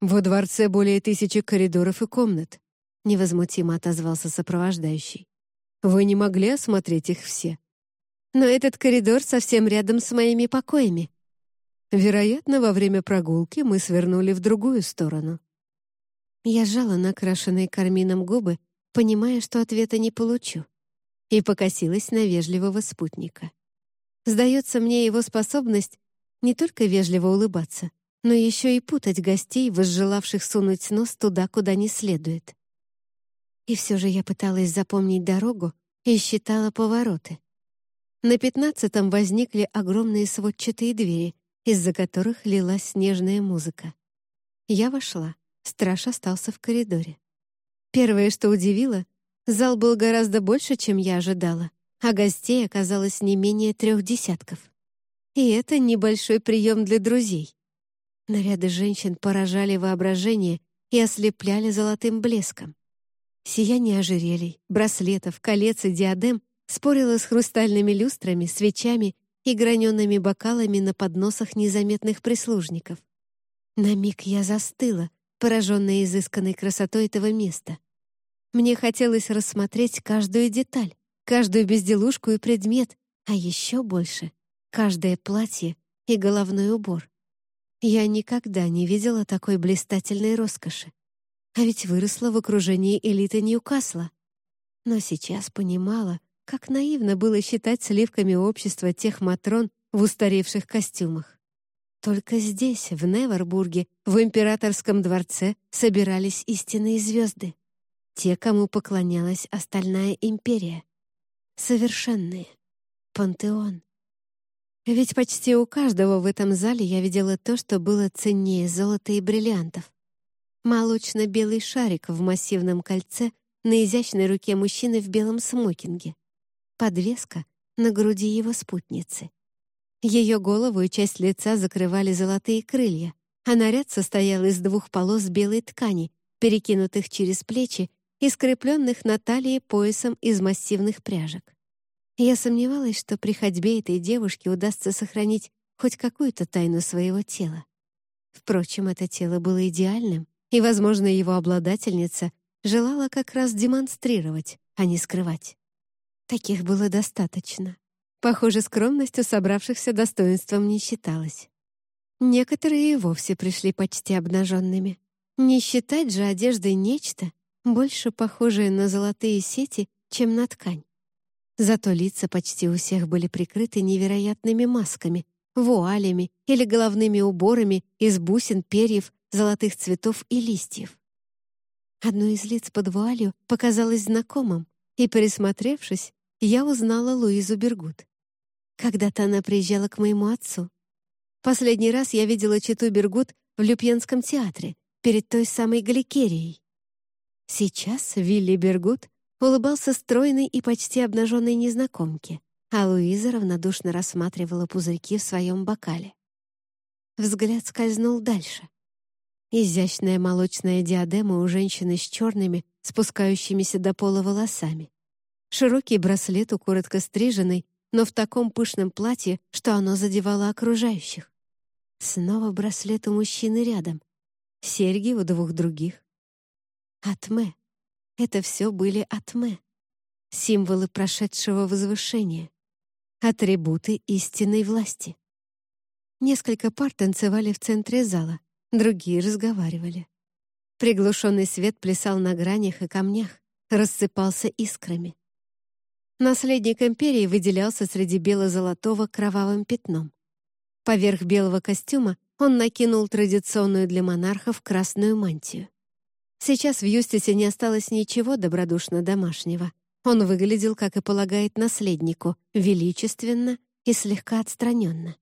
«Во дворце более тысячи коридоров и комнат», — невозмутимо отозвался сопровождающий. «Вы не могли осмотреть их все?» «Но этот коридор совсем рядом с моими покоями». «Вероятно, во время прогулки мы свернули в другую сторону». Я сжала накрашенные кармином губы, понимая, что ответа не получу, и покосилась на вежливого спутника. Сдается мне его способность не только вежливо улыбаться, но еще и путать гостей, возжелавших сунуть нос туда, куда не следует. И все же я пыталась запомнить дорогу и считала повороты. На пятнадцатом возникли огромные сводчатые двери, из-за которых лилась снежная музыка. Я вошла, страж остался в коридоре. Первое, что удивило, зал был гораздо больше, чем я ожидала, а гостей оказалось не менее трех десятков. И это небольшой прием для друзей. Наряды женщин поражали воображение и ослепляли золотым блеском. Сияние ожерелий, браслетов, колец и диадем спорило с хрустальными люстрами, свечами и граненными бокалами на подносах незаметных прислужников. На миг я застыла, пораженная изысканной красотой этого места. Мне хотелось рассмотреть каждую деталь, каждую безделушку и предмет, а еще больше — каждое платье и головной убор. Я никогда не видела такой блистательной роскоши. А ведь выросла в окружении элиты Ньюкасла. Но сейчас понимала, как наивно было считать сливками общества тех матрон в устаревших костюмах. Только здесь, в Невербурге, в императорском дворце, собирались истинные звезды. Те, кому поклонялась остальная империя. Совершенные. Пантеон. Ведь почти у каждого в этом зале я видела то, что было ценнее золота и бриллиантов. Молочно-белый шарик в массивном кольце на изящной руке мужчины в белом смокинге. Подвеска на груди его спутницы. Ее голову и часть лица закрывали золотые крылья, а наряд состоял из двух полос белой ткани, перекинутых через плечи и скрепленных на талии поясом из массивных пряжек. Я сомневалась, что при ходьбе этой девушке удастся сохранить хоть какую-то тайну своего тела. Впрочем, это тело было идеальным, и, возможно, его обладательница желала как раз демонстрировать, а не скрывать. Таких было достаточно. Похоже, скромность у собравшихся достоинством не считалась. Некоторые и вовсе пришли почти обнаженными. Не считать же одеждой нечто, больше похожее на золотые сети, чем на ткань. Зато лица почти у всех были прикрыты невероятными масками, вуалями или головными уборами из бусин, перьев, золотых цветов и листьев. Одно из лиц под вуалью показалось знакомым, и, присмотревшись, я узнала Луизу Бергут. Когда-то она приезжала к моему отцу. Последний раз я видела Читу Бергут в Люпьенском театре, перед той самой галикерией. Сейчас Вилли Бергут улыбался стройной и почти обнаженной незнакомке, а Луиза равнодушно рассматривала пузырьки в своем бокале. Взгляд скользнул дальше. Изящная молочная диадема у женщины с черными, спускающимися до пола волосами. Широкий браслет у коротко стриженной, но в таком пышном платье, что оно задевало окружающих. Снова браслет у мужчины рядом. Серьги у двух других. Атме. Это все были атме. Символы прошедшего возвышения. Атрибуты истинной власти. Несколько пар танцевали в центре зала, другие разговаривали. Приглушенный свет плясал на гранях и камнях, рассыпался искрами. Наследник империи выделялся среди бело-золотого кровавым пятном. Поверх белого костюма он накинул традиционную для монархов красную мантию. Сейчас в Юстисе не осталось ничего добродушно домашнего. Он выглядел, как и полагает наследнику, величественно и слегка отстраненно.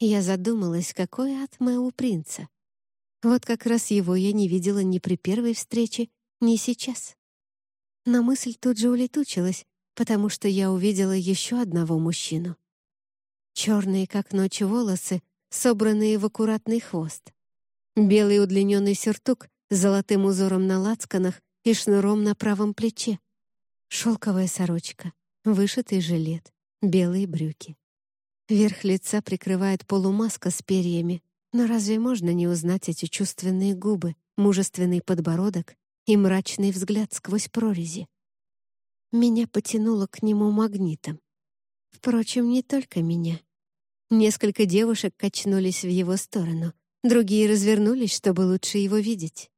Я задумалась, какой атме у принца. Вот как раз его я не видела ни при первой встрече, ни сейчас. Но мысль тут же улетучилась, потому что я увидела еще одного мужчину. Черные, как ночь, волосы, собранные в аккуратный хвост. Белый удлиненный сюртук с золотым узором на лацканах и шнуром на правом плече. Шелковая сорочка, вышитый жилет, белые брюки. Верх лица прикрывает полумаска с перьями, но разве можно не узнать эти чувственные губы, мужественный подбородок и мрачный взгляд сквозь прорези? Меня потянуло к нему магнитом. Впрочем, не только меня. Несколько девушек качнулись в его сторону, другие развернулись, чтобы лучше его видеть.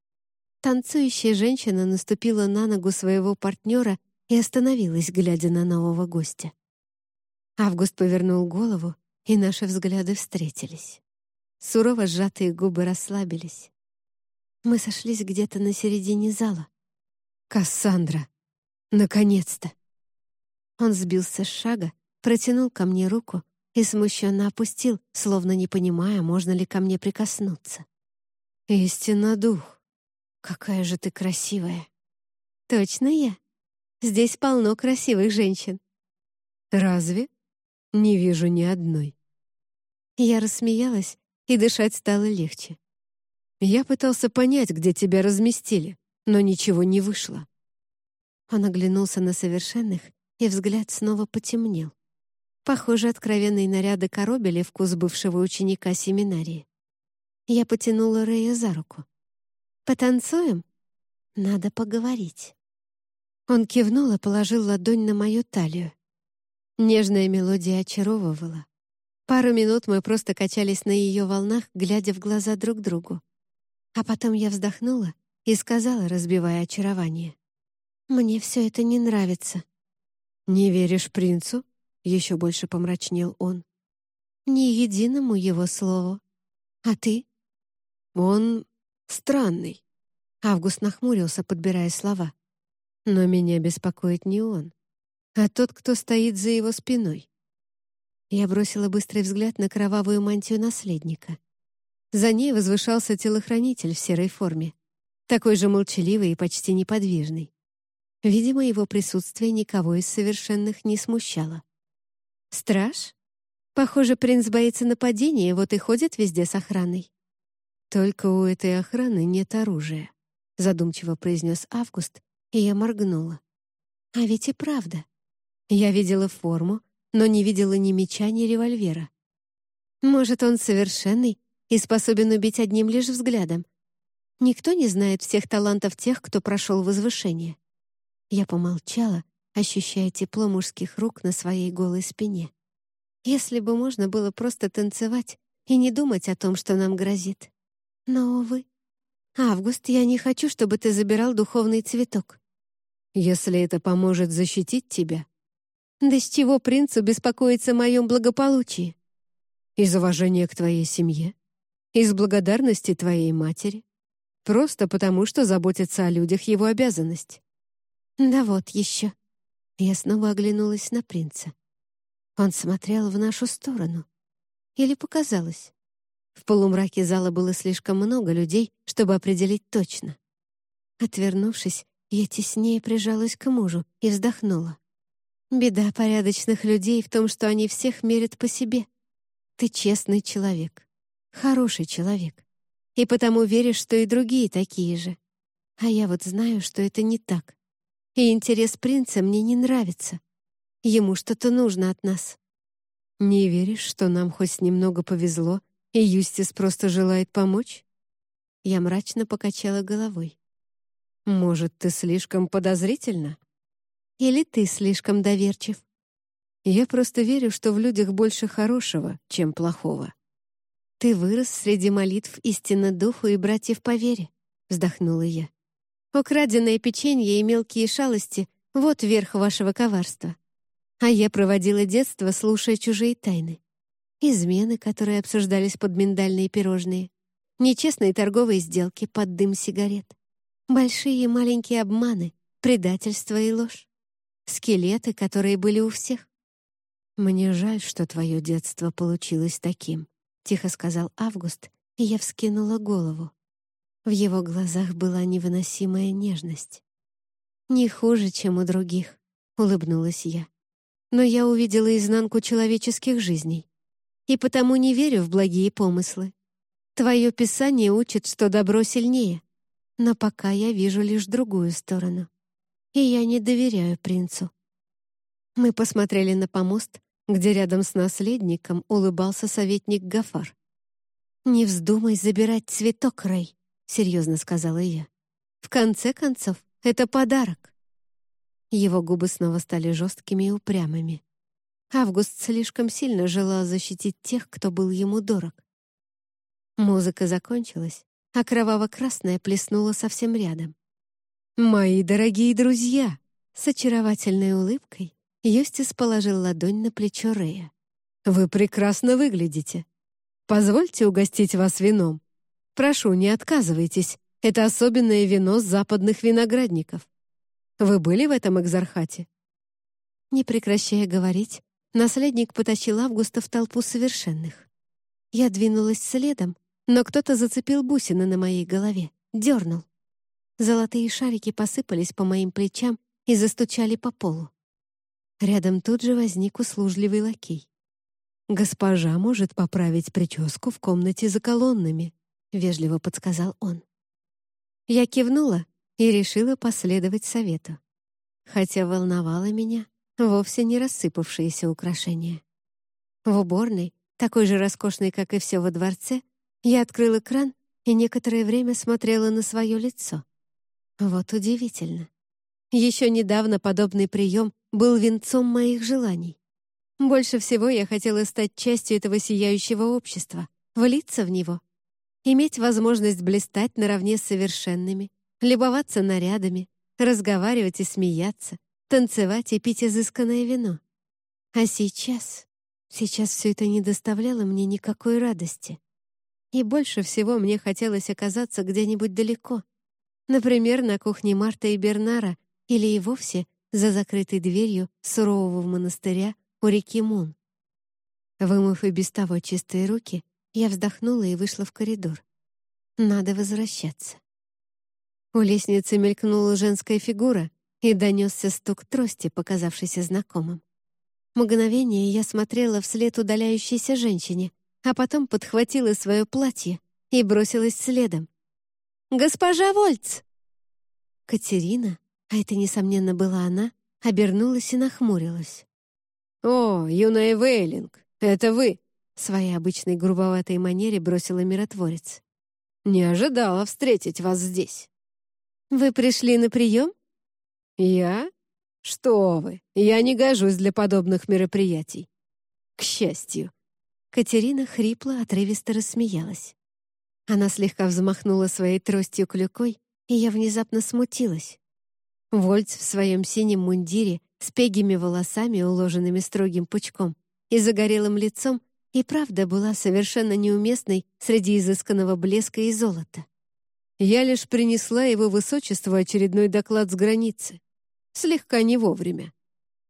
Танцующая женщина наступила на ногу своего партнера и остановилась, глядя на нового гостя. Август повернул голову, и наши взгляды встретились. Сурово сжатые губы расслабились. Мы сошлись где-то на середине зала. «Кассандра!» Наконец-то! Он сбился с шага, протянул ко мне руку и смущенно опустил, словно не понимая, можно ли ко мне прикоснуться. «Истинно дух! Какая же ты красивая!» «Точно я? Здесь полно красивых женщин». «Разве? Не вижу ни одной». Я рассмеялась, и дышать стало легче. Я пытался понять, где тебя разместили, но ничего не вышло. Он оглянулся на совершенных, и взгляд снова потемнел. Похоже, откровенные наряды коробили вкус бывшего ученика семинарии. Я потянула Рэя за руку. «Потанцуем? Надо поговорить». Он кивнул и положил ладонь на мою талию. Нежная мелодия очаровывала. Пару минут мы просто качались на ее волнах, глядя в глаза друг другу. А потом я вздохнула и сказала, разбивая очарование. Мне все это не нравится». «Не веришь принцу?» — еще больше помрачнел он. «Ни единому его слову. А ты?» «Он странный». Август нахмурился, подбирая слова. «Но меня беспокоит не он, а тот, кто стоит за его спиной». Я бросила быстрый взгляд на кровавую мантию наследника. За ней возвышался телохранитель в серой форме, такой же молчаливый и почти неподвижный. Видимо, его присутствие никого из совершенных не смущало. «Страж? Похоже, принц боится нападения, вот и ходит везде с охраной». «Только у этой охраны нет оружия», — задумчиво произнес Август, и я моргнула. «А ведь и правда. Я видела форму, но не видела ни меча, ни револьвера. Может, он совершенный и способен убить одним лишь взглядом. Никто не знает всех талантов тех, кто прошел возвышение. Я помолчала, ощущая тепло мужских рук на своей голой спине. Если бы можно было просто танцевать и не думать о том, что нам грозит. Но, увы. «Август, я не хочу, чтобы ты забирал духовный цветок». «Если это поможет защитить тебя». «Да с чего принцу беспокоиться о моем благополучии?» «Из уважения к твоей семье, из благодарности твоей матери, просто потому, что заботиться о людях — его обязанность». «Да вот еще». Я снова оглянулась на принца. Он смотрел в нашу сторону. Или показалось? В полумраке зала было слишком много людей, чтобы определить точно. Отвернувшись, я теснее прижалась к мужу и вздохнула. Беда порядочных людей в том, что они всех мерят по себе. Ты честный человек, хороший человек, и потому веришь, что и другие такие же. А я вот знаю, что это не так. И интерес принца мне не нравится. Ему что-то нужно от нас. Не веришь, что нам хоть немного повезло, и Юстис просто желает помочь? Я мрачно покачала головой. Может, ты слишком подозрительна? Или ты слишком доверчив? Я просто верю, что в людях больше хорошего, чем плохого. Ты вырос среди молитв истинно духу и братьев по вере, вздохнула я. Украденное печенье и мелкие шалости — вот верх вашего коварства. А я проводила детство, слушая чужие тайны. Измены, которые обсуждались под миндальные пирожные. Нечестные торговые сделки под дым сигарет. Большие и маленькие обманы, предательство и ложь. Скелеты, которые были у всех. «Мне жаль, что твое детство получилось таким», — тихо сказал Август, и я вскинула голову. В его глазах была невыносимая нежность. «Не хуже, чем у других», — улыбнулась я. «Но я увидела изнанку человеческих жизней, и потому не верю в благие помыслы. Твое писание учит, что добро сильнее, но пока я вижу лишь другую сторону. И я не доверяю принцу». Мы посмотрели на помост, где рядом с наследником улыбался советник Гафар. «Не вздумай забирать цветок, Рэй», — серьезно сказала я. «В конце концов, это подарок». Его губы снова стали жесткими и упрямыми. Август слишком сильно желал защитить тех, кто был ему дорог. Музыка закончилась, а кроваво-красная плеснула совсем рядом. «Мои дорогие друзья!» С очаровательной улыбкой Юстис положил ладонь на плечо Рея. «Вы прекрасно выглядите. Позвольте угостить вас вином. Прошу, не отказывайтесь. Это особенное вино западных виноградников. Вы были в этом экзархате?» Не прекращая говорить, наследник потащил Августа в толпу совершенных. Я двинулась следом, но кто-то зацепил бусины на моей голове, дернул. Золотые шарики посыпались по моим плечам и застучали по полу. Рядом тут же возник услужливый лакей. «Госпожа может поправить прическу в комнате за колоннами», — вежливо подсказал он. Я кивнула и решила последовать совету. Хотя волновало меня вовсе не рассыпавшиеся украшения. В уборной, такой же роскошной, как и все во дворце, я открыла кран и некоторое время смотрела на свое лицо. Вот удивительно. Еще недавно подобный прием был венцом моих желаний. Больше всего я хотела стать частью этого сияющего общества, влиться в него, иметь возможность блистать наравне с совершенными, любоваться нарядами, разговаривать и смеяться, танцевать и пить изысканное вино. А сейчас... Сейчас все это не доставляло мне никакой радости. И больше всего мне хотелось оказаться где-нибудь далеко. Например, на кухне Марта и Бернара или и вовсе за закрытой дверью сурового монастыря у реки Мун. Вымыв и без того чистые руки, я вздохнула и вышла в коридор. Надо возвращаться. У лестницы мелькнула женская фигура, и донесся стук трости, показавшийся знакомым. Мгновение я смотрела вслед удаляющейся женщине, а потом подхватила свое платье и бросилась следом. «Госпожа Вольц!» Катерина, а это, несомненно, была она, обернулась и нахмурилась. «О, юная Вейлинг, это вы!» Своей обычной грубоватой манере бросила миротворец. «Не ожидала встретить вас здесь». «Вы пришли на прием?» «Я? Что вы, я не гожусь для подобных мероприятий. К счастью». Катерина хрипло, отрывисто рассмеялась. Она слегка взмахнула своей тростью клюкой, и я внезапно смутилась. Вольц в своем синем мундире с пегими волосами, уложенными строгим пучком, и загорелым лицом, и правда была совершенно неуместной среди изысканного блеска и золота. Я лишь принесла его высочеству очередной доклад с границы. Слегка не вовремя.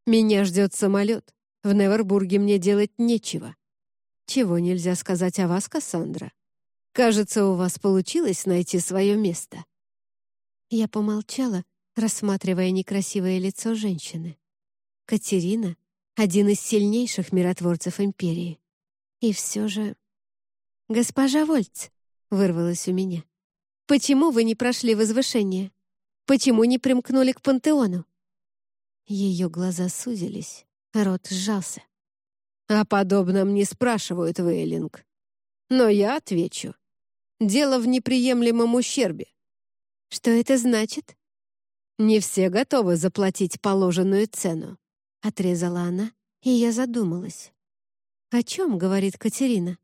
Меня ждет самолет. В Невербурге мне делать нечего. Чего нельзя сказать о вас, Кассандра? Кажется, у вас получилось найти свое место. Я помолчала, рассматривая некрасивое лицо женщины. Катерина — один из сильнейших миротворцев империи. И все же... «Госпожа Вольц!» — вырвалось у меня. «Почему вы не прошли возвышение? Почему не примкнули к пантеону?» Ее глаза сузились, рот сжался. «О подобном не спрашивают, Вейлинг. Но я отвечу. Дело в неприемлемом ущербе». «Что это значит?» «Не все готовы заплатить положенную цену», — отрезала она, и я задумалась. «О чем?» — говорит Катерина.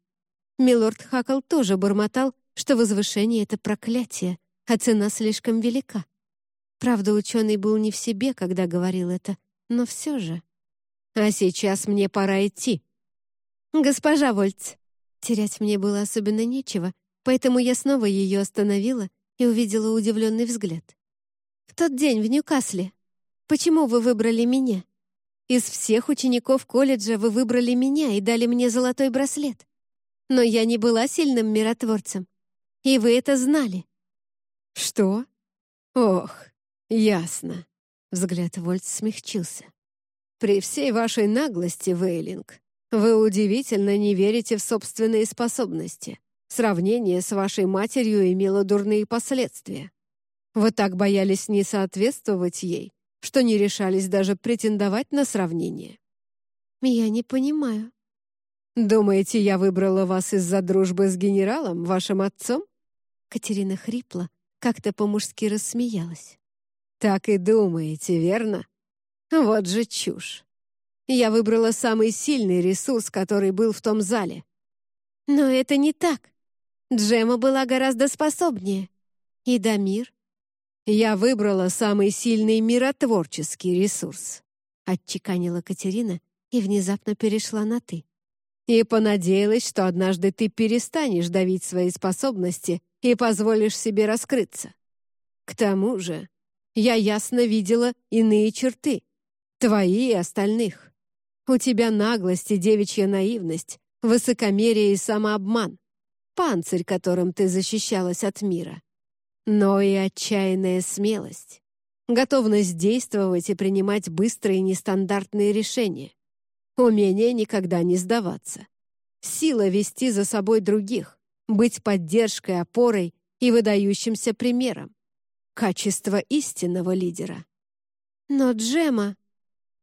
Милорд Хакл тоже бормотал, что возвышение — это проклятие, а цена слишком велика. Правда, ученый был не в себе, когда говорил это, но все же. А сейчас мне пора идти». «Госпожа Вольц». Терять мне было особенно нечего, поэтому я снова ее остановила и увидела удивленный взгляд. «В тот день в Ньюкасле. Почему вы выбрали меня? Из всех учеников колледжа вы выбрали меня и дали мне золотой браслет. Но я не была сильным миротворцем. И вы это знали». «Что? Ох, ясно». Взгляд Вольц смягчился. «При всей вашей наглости, Вейлинг, вы удивительно не верите в собственные способности. Сравнение с вашей матерью имело дурные последствия. Вы так боялись не соответствовать ей, что не решались даже претендовать на сравнение. Я не понимаю. Думаете, я выбрала вас из-за дружбы с генералом, вашим отцом? Катерина хрипла, как-то по-мужски рассмеялась. Так и думаете, верно? Вот же чушь. Я выбрала самый сильный ресурс, который был в том зале. Но это не так. Джема была гораздо способнее. И Дамир. Я выбрала самый сильный миротворческий ресурс. Отчеканила Катерина и внезапно перешла на «ты». И понадеялась, что однажды ты перестанешь давить свои способности и позволишь себе раскрыться. К тому же я ясно видела иные черты, твои и остальных. У тебя наглость и девичья наивность, высокомерие и самообман. Панцирь, которым ты защищалась от мира. Но и отчаянная смелость. Готовность действовать и принимать быстрые нестандартные решения. Умение никогда не сдаваться. Сила вести за собой других, быть поддержкой, опорой и выдающимся примером. Качество истинного лидера. Но Джема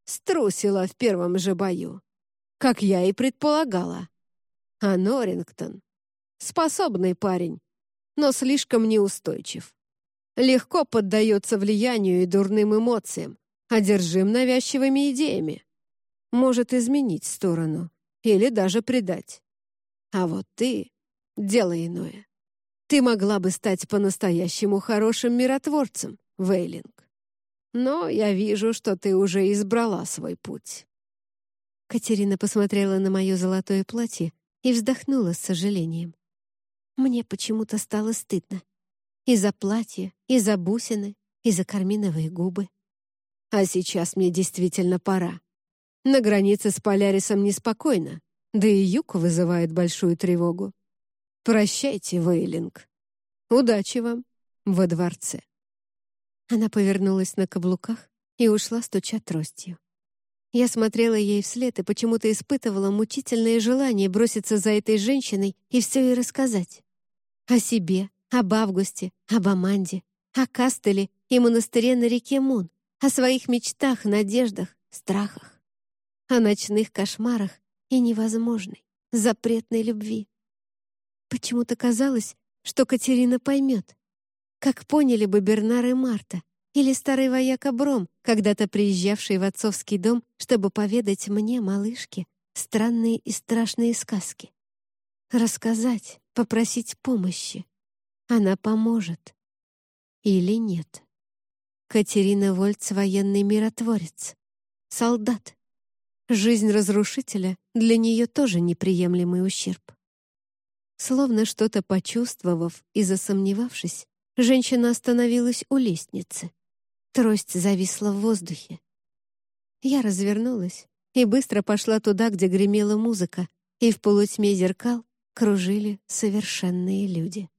струсила в первом же бою, как я и предполагала. А Норрингтон — способный парень, но слишком неустойчив. Легко поддается влиянию и дурным эмоциям, одержим навязчивыми идеями. Может изменить сторону или даже предать. А вот ты — дело иное. Ты могла бы стать по-настоящему хорошим миротворцем, Вейлинг. Но я вижу, что ты уже избрала свой путь». Катерина посмотрела на мое золотое платье и вздохнула с сожалением. Мне почему-то стало стыдно. И за платье, и за бусины, и за карминовые губы. А сейчас мне действительно пора. На границе с Полярисом неспокойно, да и юг вызывает большую тревогу. Прощайте, Вейлинг. Удачи вам во дворце. Она повернулась на каблуках и ушла, стуча тростью. Я смотрела ей вслед и почему-то испытывала мучительное желание броситься за этой женщиной и все ей рассказать. О себе, об Августе, об Аманде, о Кастеле и монастыре на реке Мун, о своих мечтах, надеждах, страхах, о ночных кошмарах и невозможной, запретной любви. Почему-то казалось, что Катерина поймет, как поняли бы Бернар и Марта, или старый вояка Бром, когда-то приезжавший в отцовский дом, чтобы поведать мне, малышке, странные и страшные сказки. Рассказать, попросить помощи. Она поможет. Или нет. Катерина Вольц — военный миротворец. Солдат. Жизнь разрушителя для нее тоже неприемлемый ущерб. Словно что-то почувствовав и засомневавшись, Женщина остановилась у лестницы. Трость зависла в воздухе. Я развернулась и быстро пошла туда, где гремела музыка, и в полутьме зеркал кружили совершенные люди.